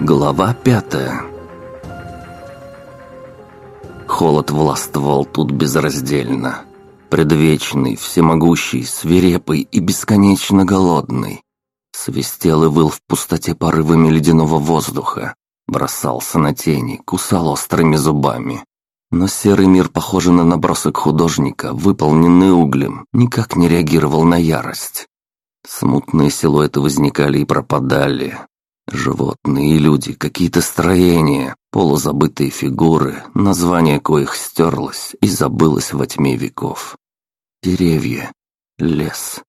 Глава пятая Холод властвовал тут безраздельно. Предвечный, всемогущий, свирепый и бесконечно голодный. Свистел и выл в пустоте порывами ледяного воздуха. Бросался на тени, кусал острыми зубами. Но серый мир, похожий на набросок художника, выполненный углем, никак не реагировал на ярость. Смутные силуэты возникали и пропадали. Животные и люди, какие-то строения, полузабытые фигуры, название коих стерлось и забылось во тьме веков. Деревья, лес,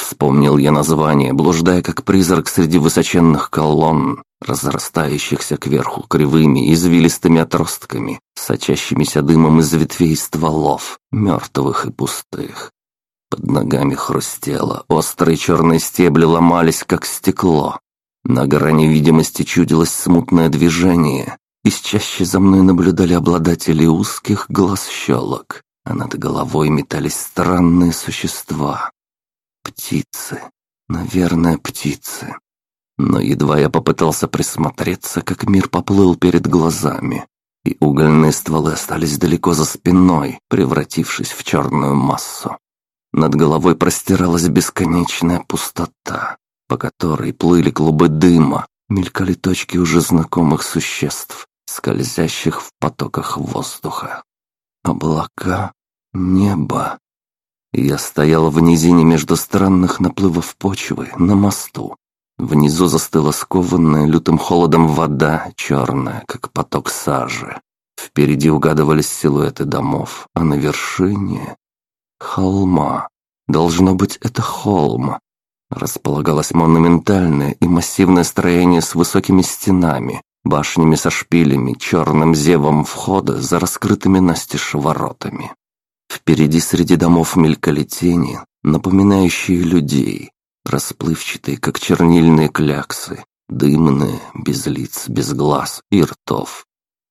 Вспомнил я название, блуждая как призрак среди высоченных колонн, разрастающихся кверху кривыми, извилистыми отростками, сочащимися дымом из ветвей стволов, мертвых и пустых. Под ногами хрустело, острые черные стебли ломались, как стекло. На грани видимости чудилось смутное движение, из чаще за мной наблюдали обладатели узких глаз-щелок, а над головой метались странные существа, Птицы. Наверное, птицы. Но едва я попытался присмотреться, как мир поплыл перед глазами, и угольные стволы остались далеко за спиной, превратившись в черную массу. Над головой простиралась бесконечная пустота, по которой плыли клубы дыма, мелькали точки уже знакомых существ, скользящих в потоках воздуха. Облака, небо, я стоял в низине между странных наплывов почвы, на мосту. Внизу застыла скованная лютым холодом вода, черная, как поток сажи. Впереди угадывались силуэты домов, а на вершине... Холма. Должно быть, это холм. Располагалось монументальное и массивное строение с высокими стенами, башнями со шпилями, черным зевом входа за раскрытыми настежь воротами. Впереди среди домов мелькали тени, напоминающие людей, расплывчатые, как чернильные кляксы, дымные, без лиц, без глаз и ртов.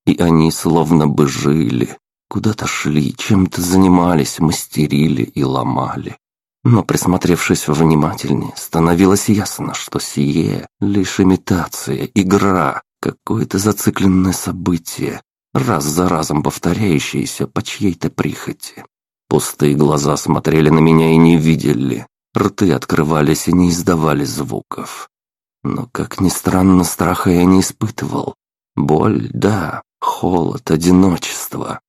И они словно бы жили, куда-то шли, чем-то занимались, мастерили и ломали. Но присмотревшись внимательнее, становилось ясно, что сие — лишь имитация, игра, какое-то зацикленное событие, раз за разом повторяющиеся по чьей-то прихоти. Пустые глаза смотрели на меня и не видели, рты открывались и не издавали звуков. Но, как ни странно, страха я не испытывал. Боль, да, холод, одиночество.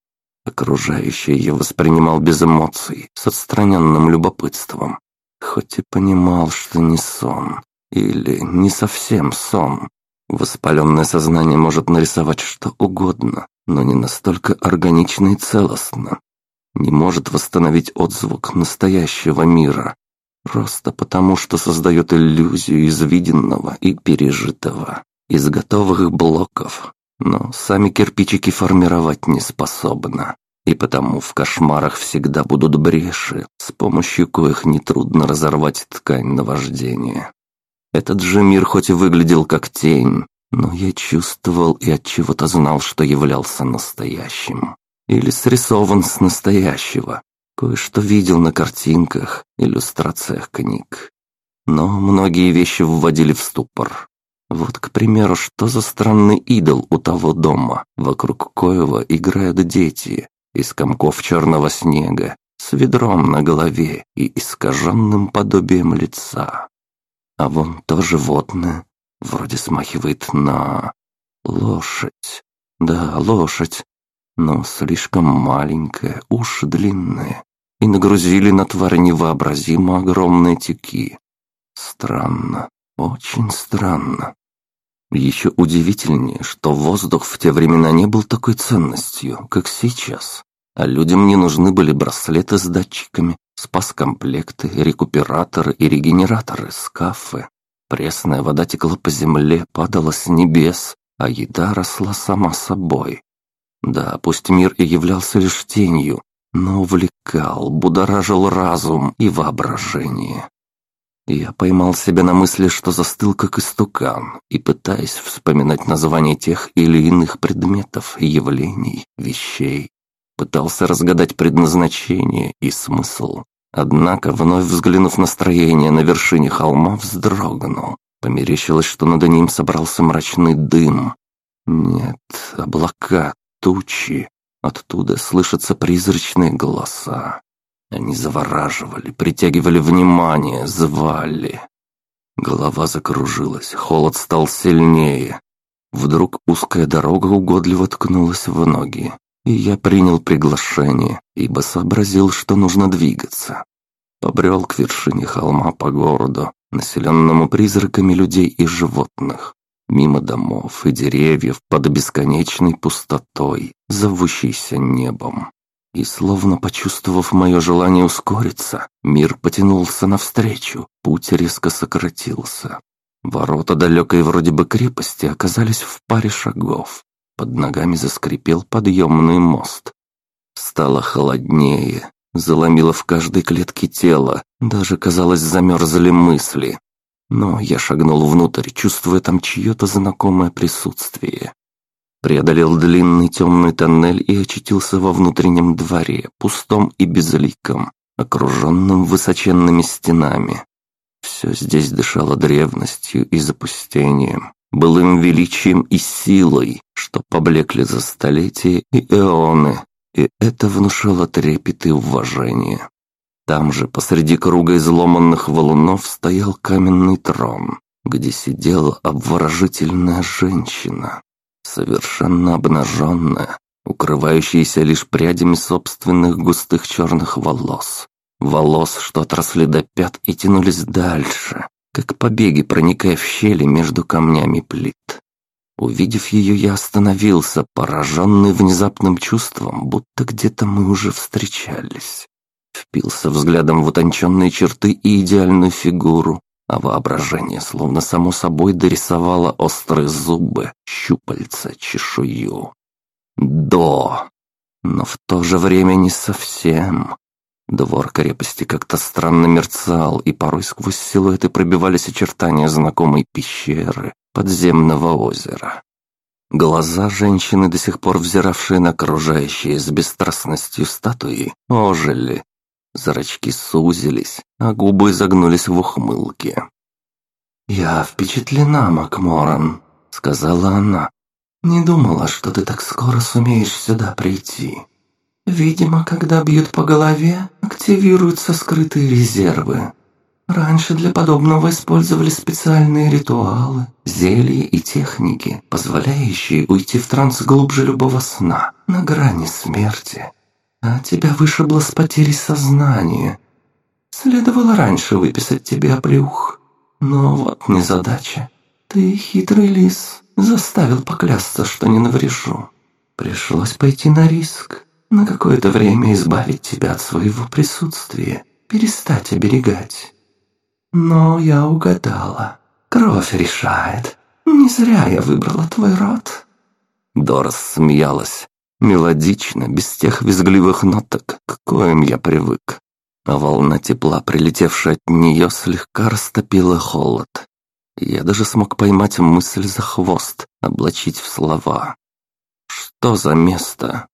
Окружающее я воспринимал без эмоций, с отстраненным любопытством. Хоть и понимал, что не сон, или не совсем сон. Воспаленное сознание может нарисовать что угодно, но не настолько органично и целостно. Не может восстановить отзвук настоящего мира. Просто потому, что создает иллюзию из виденного и пережитого. Из готовых блоков. Но сами кирпичики формировать не способна. И потому в кошмарах всегда будут бреши, с помощью коих нетрудно разорвать ткань наваждения. Этот же мир хоть и выглядел как тень, но я чувствовал и от чего-то знал, что являлся настоящим. Или срисован с настоящего. Кое-что видел на картинках, иллюстрациях книг. Но многие вещи вводили в ступор. Вот, к примеру, что за странный идол у того дома, вокруг коего играют дети, из комков черного снега, с ведром на голове и искаженным подобием лица. А вон то животное, Вроде смахивает на... лошадь. Да, лошадь. Но слишком маленькая, уши длинные. И нагрузили на тварь невообразимо огромные тюки. Странно, очень странно. Еще удивительнее, что воздух в те времена не был такой ценностью, как сейчас. А людям не нужны были браслеты с датчиками, спас-комплекты, рекуператоры и регенераторы, скафы. Пресная вода текла по земле, падала с небес, а еда росла сама собой. Да, пусть мир и являлся лишь тенью, но увлекал, будоражил разум и воображение. Я поймал себя на мысли, что застыл как истукан, и пытаясь вспоминать названия тех или иных предметов, явлений, вещей, пытался разгадать предназначение и смысл. Однако, вновь взглянув на строение на вершине холма, вздрогнул. Померещилось, что над ним собрался мрачный дым. Нет, облака, тучи. Оттуда слышатся призрачные голоса. Они завораживали, притягивали внимание, звали. Голова закружилась, холод стал сильнее. Вдруг узкая дорога угодливо ткнулась в ноги, и я принял приглашение, ибо сообразил, что нужно двигаться. Побрел к вершине холма по городу, населенному призраками людей и животных, мимо домов и деревьев под бесконечной пустотой, зовущейся небом. И словно почувствовав мое желание ускориться, мир потянулся навстречу, путь резко сократился. Ворота далекой вроде бы крепости оказались в паре шагов. Под ногами заскрипел подъемный мост. Стало холоднее, заломило в каждой клетке тела, даже, казалось, замерзли мысли. Но я шагнул внутрь, чувствуя там чье-то знакомое присутствие. Преодолел длинный темный тоннель и очутился во внутреннем дворе, пустом и безликом, окруженном высоченными стенами. Все здесь дышало древностью и запустением, былым величием и силой, что поблекли за столетия и эоны, и это внушало трепет и уважение. Там же, посреди круга изломанных валунов, стоял каменный трон, где сидела обворожительная женщина совершенно обнаженная, укрывающаяся лишь прядями собственных густых черных волос. Волос, что отросли до пят и тянулись дальше, как побеги, проникая в щели между камнями плит. Увидев ее, я остановился, пораженный внезапным чувством, будто где-то мы уже встречались. Впился взглядом в утонченные черты и идеальную фигуру, а воображение словно само собой дорисовало острые зубы, щупальца, чешую. До! Но в то же время не совсем. Двор крепости как-то странно мерцал, и порой сквозь силуэты пробивались очертания знакомой пещеры, подземного озера. Глаза женщины, до сих пор взиравшие на окружающие с бесстрастностью статуи, ожили, Зрачки сузились, а губы загнулись в ухмылке. «Я впечатлена, Макморан», — сказала она. «Не думала, что ты так скоро сумеешь сюда прийти. Видимо, когда бьют по голове, активируются скрытые резервы. Раньше для подобного использовали специальные ритуалы, зелья и техники, позволяющие уйти в транс глубже любого сна, на грани смерти а тебя вышибло с потери сознания. Следовало раньше выписать тебе оплеух. Но вот незадача. Ты, хитрый лис, заставил поклясться, что не наврежу. Пришлось пойти на риск, на какое-то время избавить тебя от своего присутствия, перестать оберегать. Но я угадала. Кровь решает. Не зря я выбрала твой род. Дорос смеялась, Мелодично, без тех визгливых ноток, к коим я привык. А волна тепла, прилетевшая от нее, слегка растопила холод. Я даже смог поймать мысль за хвост, облачить в слова. Что за место?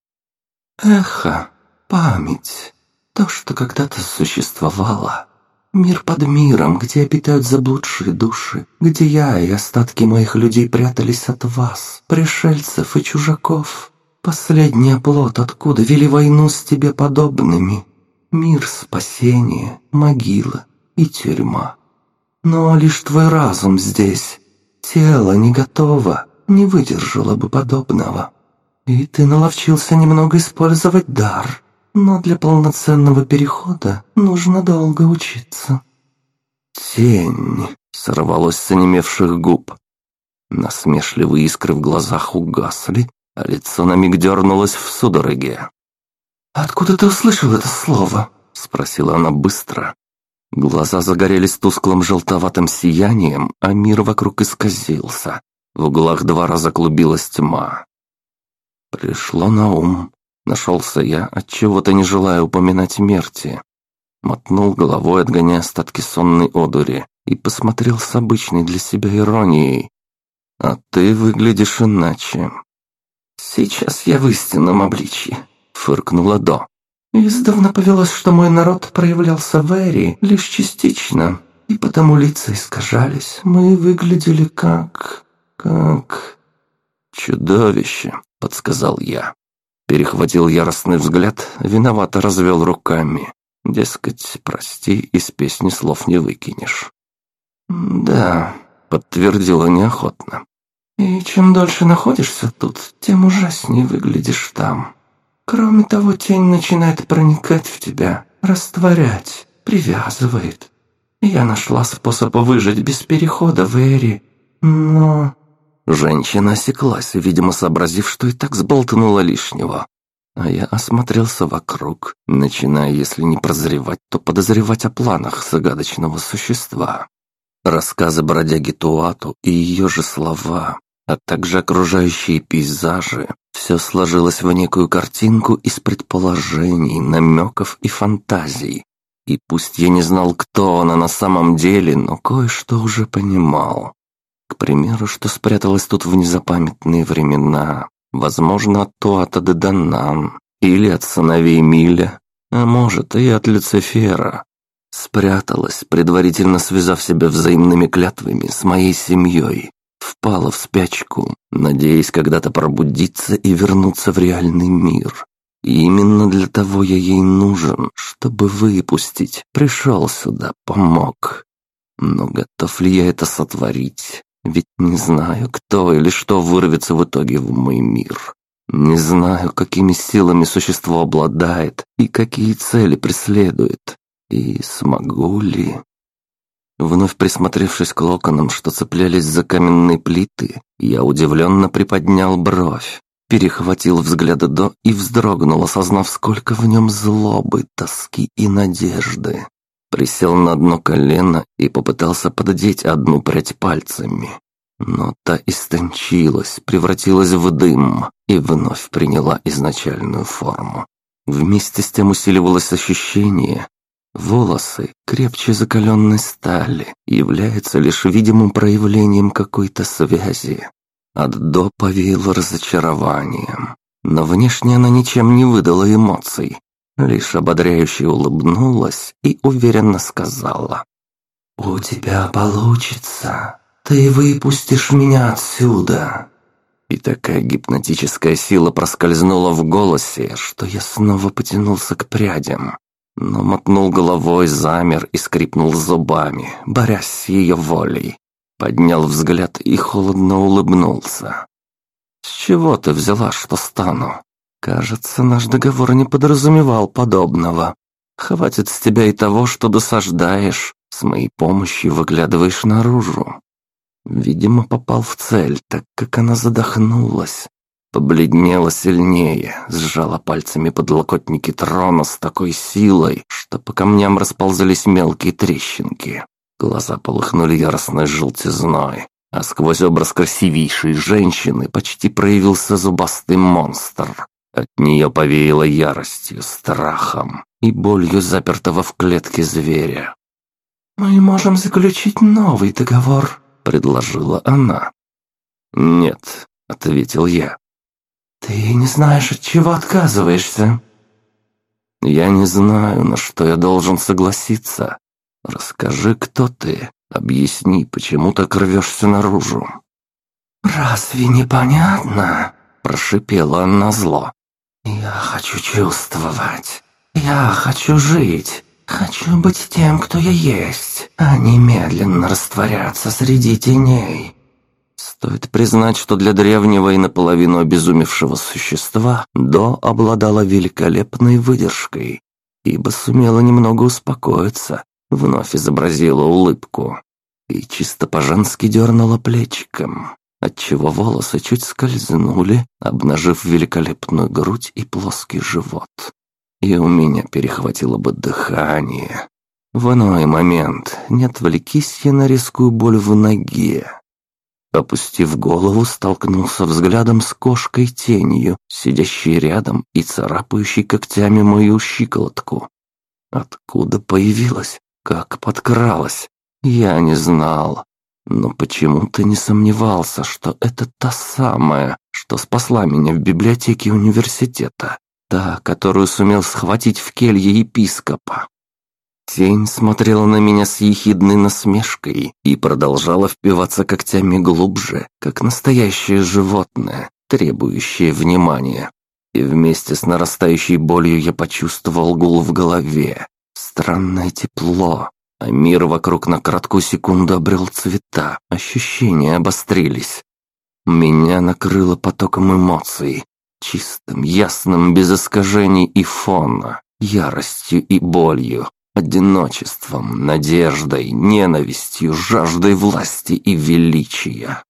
Эхо, память, то, что когда-то существовало. Мир под миром, где обитают заблудшие души, где я и остатки моих людей прятались от вас, пришельцев и чужаков. Последний оплот, откуда вели войну с тебе подобными. Мир спасения, могила и тюрьма. Но лишь твой разум здесь. Тело не готово, не выдержало бы подобного. И ты наловчился немного использовать дар. Но для полноценного перехода нужно долго учиться. Тень сорвалось с онемевших губ. Насмешливые искры в глазах угасли, а лицо на миг дернулось в судороге. «Откуда ты услышал это слово?» — спросила она быстро. Глаза загорелись тусклым желтоватым сиянием, а мир вокруг исказился. В углах два раза клубилась тьма. Пришло на ум. Нашелся я, отчего-то не желая упоминать мерти. Мотнул головой, отгоняя остатки сонной одури, и посмотрел с обычной для себя иронией. «А ты выглядишь иначе. «Сейчас я в истинном обличье», — фыркнула До. Издавна повелось, что мой народ проявлялся в Эри лишь частично, и потому лица искажались. Мы выглядели как... как... «Чудовище», — подсказал я. Перехватил яростный взгляд, виновато развел руками. Дескать, прости, из песни слов не выкинешь. «Да», — подтвердила неохотно. «И чем дольше находишься тут, тем ужаснее выглядишь там. Кроме того, тень начинает проникать в тебя, растворять, привязывает. Я нашла способ выжить без перехода в Эри, но...» Женщина осеклась, видимо, сообразив, что и так сболтнула лишнего. А я осмотрелся вокруг, начиная, если не прозревать, то подозревать о планах загадочного существа. Рассказы бродяги Туату и ее же слова, а также окружающие пейзажи, все сложилось в некую картинку из предположений, намеков и фантазий. И пусть я не знал, кто она на самом деле, но кое-что уже понимал. К примеру, что спряталась тут в незапамятные времена, возможно, от Туата де Данан, или от сыновей Миля, а может и от Люцифера. Спряталась, предварительно связав себя взаимными клятвами с моей семьей, впала в спячку, надеясь когда-то пробудиться и вернуться в реальный мир. И именно для того я ей нужен, чтобы выпустить, пришел сюда, помог. Но готов ли я это сотворить? Ведь не знаю, кто или что вырвется в итоге в мой мир. Не знаю, какими силами существо обладает и какие цели преследует. И смогу ли? Вновь присмотревшись к локонам, что цеплялись за каменные плиты, я удивленно приподнял бровь, перехватил взгляды до и вздрогнул, осознав, сколько в нем злобы, тоски и надежды. Присел на одно колено и попытался поддеть одну прядь пальцами. Но та истончилась, превратилась в дым и вновь приняла изначальную форму. Вместе с тем усиливалось ощущение, Волосы, крепче закаленной стали, являются лишь видимым проявлением какой-то связи. От до повеяло разочарованием, но внешне она ничем не выдала эмоций, лишь ободряюще улыбнулась и уверенно сказала. «У тебя получится. Ты выпустишь меня отсюда». И такая гипнотическая сила проскользнула в голосе, что я снова потянулся к прядям но мотнул головой, замер и скрипнул зубами, борясь с ее волей. Поднял взгляд и холодно улыбнулся. «С чего ты взяла, что стану? Кажется, наш договор не подразумевал подобного. Хватит с тебя и того, что досаждаешь, с моей помощью выглядываешь наружу». Видимо, попал в цель, так как она задохнулась, Побледнела сильнее, сжала пальцами подлокотники трона с такой силой, что по камням расползались мелкие трещинки. Глаза полыхнули яростной желтизной, а сквозь образ красивейшей женщины почти проявился зубастый монстр. От нее повеяло яростью, страхом и болью запертого в клетке зверя. «Мы можем заключить новый договор», — предложила она. «Нет», — ответил я. «Ты не знаешь, от чего отказываешься?» «Я не знаю, на что я должен согласиться. Расскажи, кто ты. Объясни, почему так рвешься наружу». «Разве непонятно?» – прошипела она зло. «Я хочу чувствовать. Я хочу жить. Хочу быть тем, кто я есть, а не медленно растворяться среди теней. Стоит признать, что для древнего и наполовину обезумевшего существа До обладала великолепной выдержкой, ибо сумела немного успокоиться, вновь изобразила улыбку и чисто по-женски дернула плечиком, отчего волосы чуть скользнули, обнажив великолепную грудь и плоский живот. И у меня перехватило бы дыхание. В иной момент не отвлекись я на резкую боль в ноге, Опустив голову, столкнулся взглядом с кошкой-тенью, сидящей рядом и царапающей когтями мою щиколотку. Откуда появилась? Как подкралась? Я не знал, но почему-то не сомневался, что это та самая, что спасла меня в библиотеке университета. та, которую сумел схватить в келье епископа. Тень смотрела на меня с ехидной насмешкой и продолжала впиваться когтями глубже, как настоящее животное, требующее внимания. И вместе с нарастающей болью я почувствовал гул в голове. Странное тепло, а мир вокруг на краткую секунду обрел цвета, ощущения обострились. Меня накрыло потоком эмоций, чистым, ясным, без искажений и фона, яростью и болью, одиночеством, надеждой, ненавистью, жаждой власти и величия.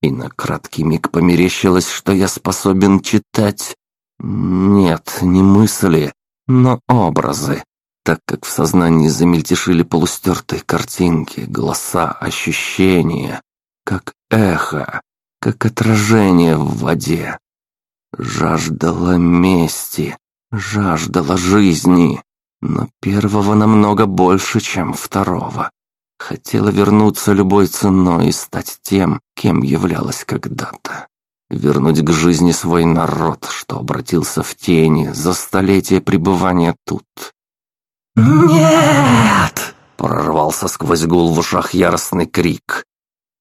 И на краткий миг померещилось, что я способен читать... Нет, не мысли, но образы, так как в сознании замельтешили полустертые картинки, голоса, ощущения, как эхо, как отражение в воде. Жаждала мести, жаждала жизни, но первого намного больше, чем второго. Хотела вернуться любой ценой и стать тем, кем являлась когда-то. Вернуть к жизни свой народ, что обратился в тени за столетия пребывания тут. «Нет!» — прорвался сквозь гул в ушах яростный крик.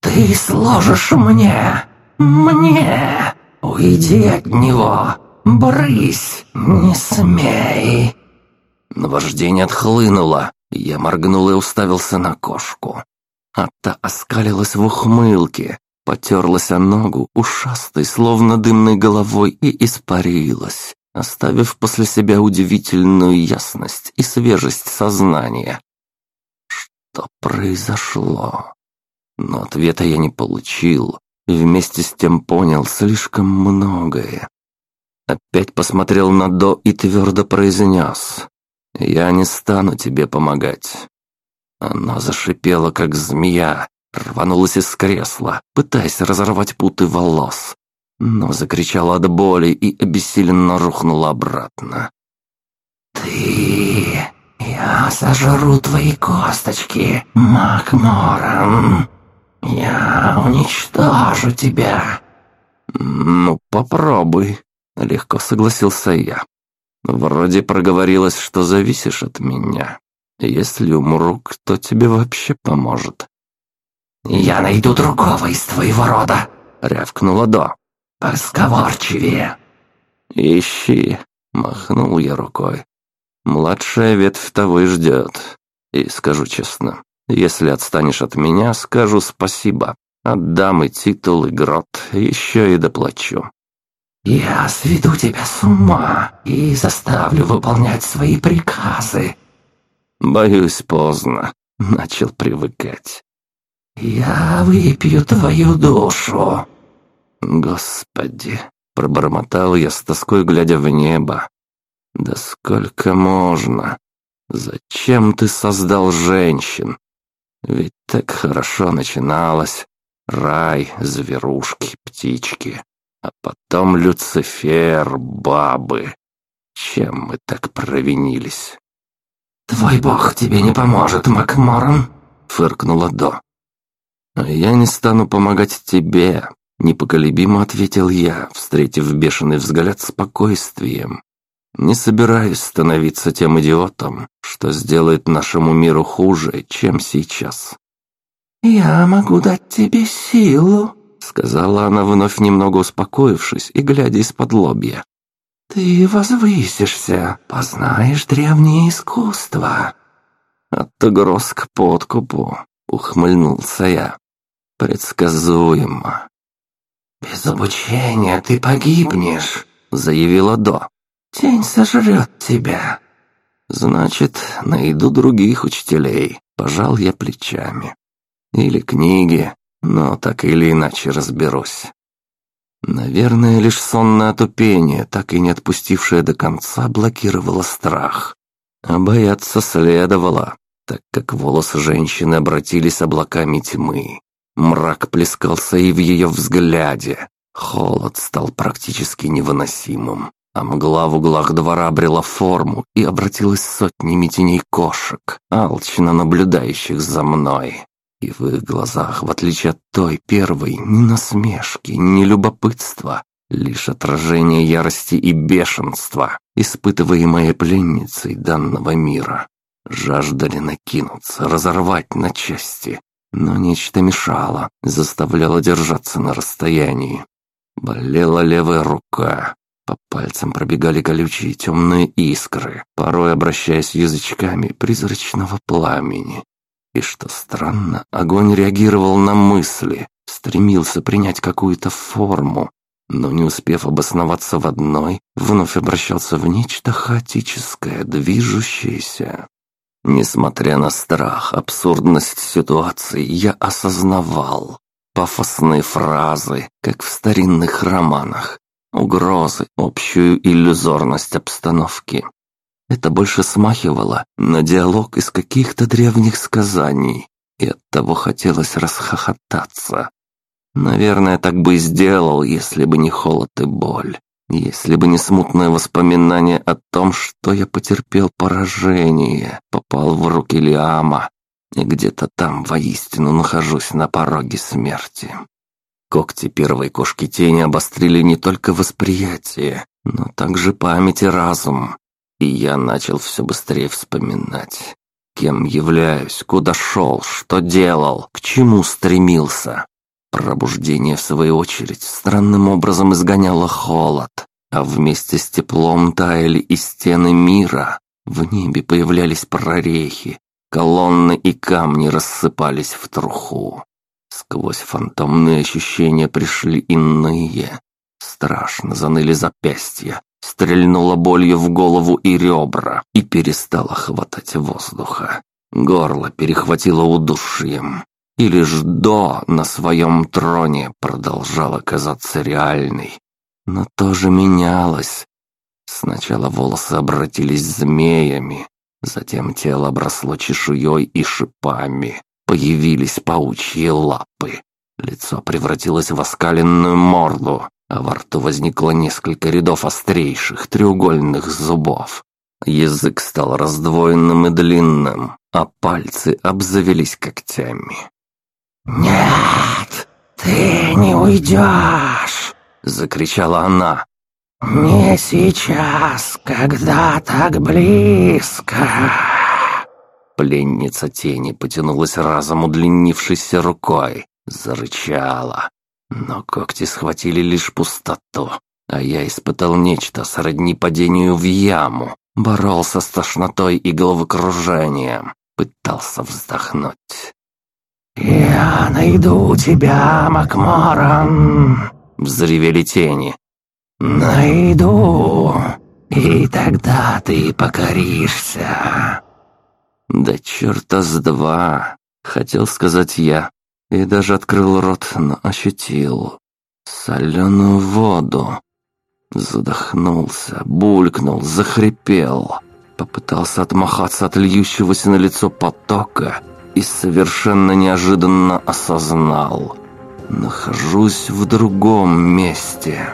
«Ты сложишь мне! Мне! Уйди от него! Брысь! Не смей!» Наваждение отхлынуло, я моргнул и уставился на кошку. А та оскалилась в ухмылке, потерлась о ногу ушастой, словно дымной головой и испарилась, оставив после себя удивительную ясность и свежесть сознания. Что произошло? Но ответа я не получил, и вместе с тем понял слишком многое. Опять посмотрел на До и твердо произнес «Я не стану тебе помогать». Она зашипела, как змея, рванулась из кресла, пытаясь разорвать путы волос, но закричала от боли и обессиленно рухнула обратно. «Ты... Я сожру твои косточки, Макморан. Я уничтожу тебя». «Ну, попробуй», — легко согласился я. Вроде проговорилось, что зависишь от меня. Если умру, кто тебе вообще поможет? «Я найду другого из твоего рода», — рявкнула До. «Посговорчивее». «Ищи», — махнул я рукой. «Младшая ветвь того и ждет. И скажу честно, если отстанешь от меня, скажу спасибо. Отдам и титул, и грот, еще и доплачу. «Я сведу тебя с ума и заставлю выполнять свои приказы». «Боюсь, поздно», — начал привыкать. «Я выпью твою душу». «Господи!» — пробормотал я с тоской, глядя в небо. «Да сколько можно? Зачем ты создал женщин? Ведь так хорошо начиналось. Рай, зверушки, птички. А потом Люцифер, бабы. Чем мы так провинились? «Твой бог тебе не поможет, Макморон», — фыркнула До. «А я не стану помогать тебе», — непоколебимо ответил я, встретив бешеный взгляд спокойствием. «Не собираюсь становиться тем идиотом, что сделает нашему миру хуже, чем сейчас». «Я могу дать тебе силу», сказала она, вновь немного успокоившись и глядя из-под лобья. «Ты возвысишься, познаешь древнее искусство». «От угроз к подкупу», — ухмыльнулся я. «Предсказуемо». «Без обучения ты погибнешь», — заявила До. «Тень сожрет тебя». «Значит, найду других учителей», — пожал я плечами. «Или книги, но так или иначе разберусь. Наверное, лишь сонное отупение, так и не отпустившее до конца, блокировало страх. А бояться следовало, так как волосы женщины обратились облаками тьмы. Мрак плескался и в ее взгляде. Холод стал практически невыносимым, а мгла в углах двора обрела форму и обратилась сотнями теней кошек, алчно наблюдающих за мной. И в их глазах, в отличие от той первой, ни насмешки, ни любопытства, лишь отражение ярости и бешенства. испытываемые пленницей данного мира. Жаждали накинуться, разорвать на части, но нечто мешало, заставляло держаться на расстоянии. Болела левая рука, по пальцам пробегали колючие темные искры, порой обращаясь язычками призрачного пламени. И что странно, огонь реагировал на мысли, стремился принять какую-то форму, но не успев обосноваться в одной, вновь обращался в нечто хаотическое, движущееся. Несмотря на страх, абсурдность ситуации, я осознавал. Пафосные фразы, как в старинных романах, угрозы, общую иллюзорность обстановки. Это больше смахивало на диалог из каких-то древних сказаний, и оттого хотелось расхохотаться. Наверное, так бы и сделал, если бы не холод и боль. Если бы не смутное воспоминание о том, что я потерпел поражение, попал в руки Лиама, и где-то там воистину нахожусь на пороге смерти. Когти первой кошки тени обострили не только восприятие, но также память и разум. И я начал все быстрее вспоминать. Кем являюсь, куда шел, что делал, к чему стремился. Пробуждение, в свою очередь, странным образом изгоняло холод, а вместе с теплом таяли и стены мира. В небе появлялись прорехи, колонны и камни рассыпались в труху. Сквозь фантомные ощущения пришли иные. Страшно заныли запястья, стрельнула болью в голову и ребра и перестала хватать воздуха. Горло перехватило удушьем. И лишь до на своем троне продолжала казаться реальной. Но тоже менялось. Сначала волосы обратились змеями, затем тело обросло чешуей и шипами. Появились паучьи лапы. Лицо превратилось в оскаленную морду, а во рту возникло несколько рядов острейших треугольных зубов. Язык стал раздвоенным и длинным, а пальцы обзавелись когтями. «Нет, ты не уйдешь!» — закричала она. «Не сейчас, когда так близко!» Пленница тени потянулась разом удлинившейся рукой, зарычала. Но когти схватили лишь пустоту, а я испытал нечто сродни падению в яму, боролся с тошнотой и головокружением, пытался вздохнуть. «Я найду тебя, Макморан!» — взревели тени. «Найду, и тогда ты покоришься!» «Да черта с два!» — хотел сказать я, и даже открыл рот, но ощутил соленую воду. Задохнулся, булькнул, захрипел. Попытался отмахаться от льющегося на лицо потока и совершенно неожиданно осознал. Нахожусь в другом месте.